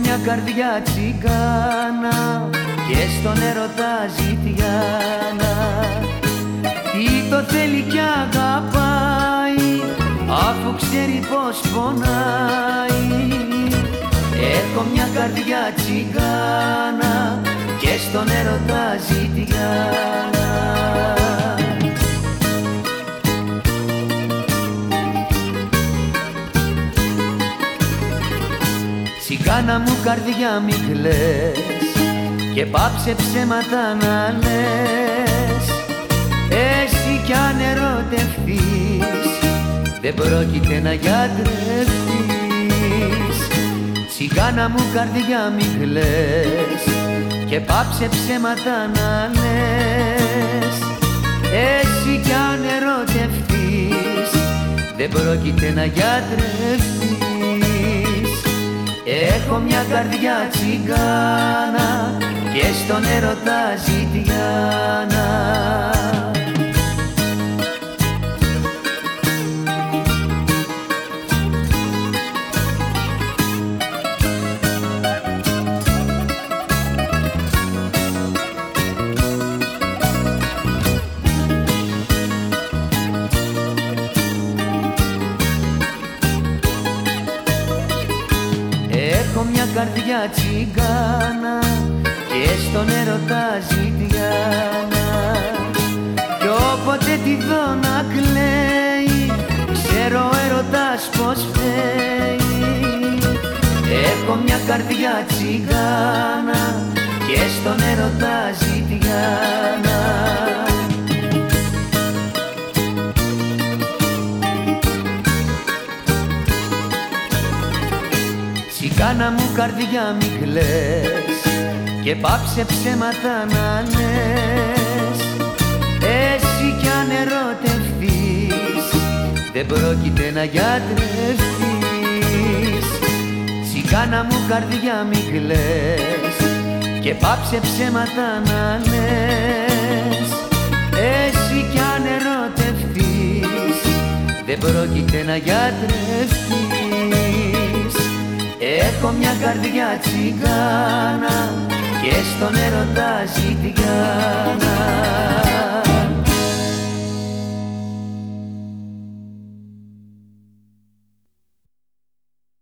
μια καρδιά τσιγκάνα και στον έρωτα ζητιάνα. Τι το θέλει κι αγαπάει αφού ξέρει πως πονάει. Έχω μια καρδιά τσιγκάνα και στον έρωτα ζητιάνα Τσιγκάνα μου καρδιά μη κλαις και πάψε ψέματα να λες. Εσύ κι αν ερωτευτείς δεν πρόκειται να γιατρευτείς. Τσιγκάνα μου καρδιά μη κλαις και πάψε ψέματα να λες. Εσύ κι αν ερωτευτείς δεν πρόκειται να γιατρευτείς Έχω μια καρδιά τσιγκάνα και στον έρωτα ζητιάνα Έχω μια καρδιά τσιγκάνα και στον έρωτα ζητιάνα. Κι όποτε τη δω να κλαίει ξέρω ο έρωτας πως φταίει. Έχω μια καρδιά τσιγκάνα και στον έρωτα ζητιάνα Τσιγκάνα μου καρδιά μη κλαις και πάψε ψέματα να λες. Εσύ κι αν ερωτευτείς δεν πρόκειται να γιατρευτείς. Τσιγκάνα μου καρδιά μη κλαις και πάψε ψέματα να λες. Εσύ κι αν ερωτευτείς δεν πρόκειται να γιατρευτείς Έχω μια καρδιά τσιγκάνα και στον έρωτα ζητιάνα